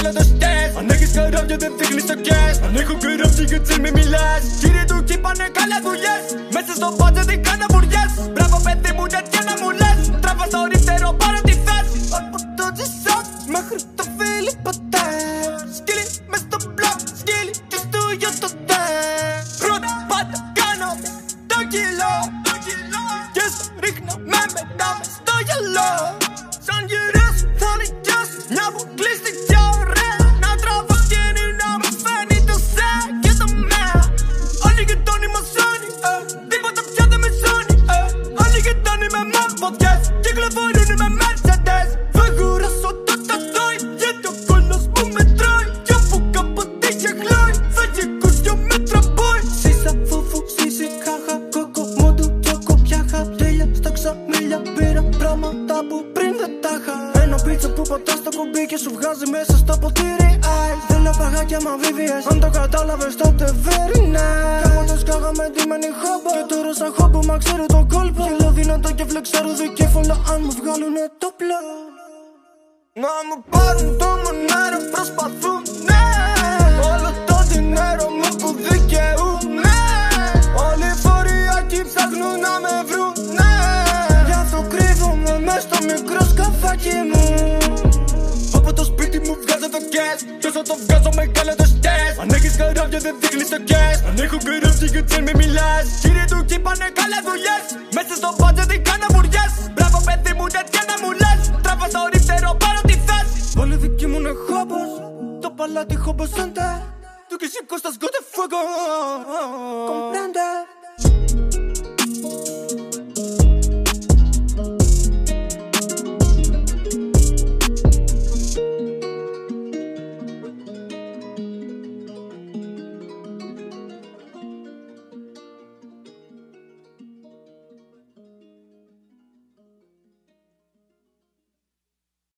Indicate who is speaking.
Speaker 1: βγάζω με το στες Αν έχεις καράβια δεν δείχνεις το cash. Αν έχω καράβια γιατί μη μιλάς Κύριε του κύπανε καλά δουλειές Μέσα στο budget δεν κάνω βουριές Μπράβο παιδί μου τέτοια να μου λες Τράβα στο ρίτερο πάρε τη θέση Από το τζισάτ μέχρι το φίλι ποτέ Σκύλι μες στο μπλοκ Σκύλι και στο για το τε Πρώτα με μαποδιές, κυκλοφορούν με Mercedes. Θα κουράσω το τατόι, γιατί ο κόλλος μου με τρώει Κι αφού κάποτε είχε χλώει, θα γεκούς δυο μέτρα boy. Σίσα φούφου, σίση χάχα, κόκο, μόντου, τσόκο, πιάχα. Τέλεια στα ξαμίλια, πήρα πράγματα που πριν δεν τα είχα. Ένα πίτσα που πατάς στο κουμπί και σου βγάζει μέσα στο ποτήρι Ice Θέλω παγάκια μα VVS, αν το κατάλαβες τότε very nice Κάποτε σκάγαμε ντυμένη χόμπα Και τώρα σαν χόμπο μα ξέρει το κόλπο Και λέω δυνατό και φλεξάρω δικέφαλα αν μου βγάλουνε το πλό να μου πάρουν το μονάρο προσπαθούνε. Όλο το dinero μου που δικαιούνε. Όλοι οι φοριακοί ψάχνουν να με βρουνε Γι' αυτό κρύβομαι μες στο μικρό σκαφάκι μου. Από το σπίτι μου βγάζω το cash Κι όσο το βγάζω μεγάλο το στες. Αν έχεις καράβια δεν δείχνεις το cash Αν έχω καράβια γιατί μη μιλάς. Κύριε bala dijo Vicente, tú que si costas go de fuego, comprende.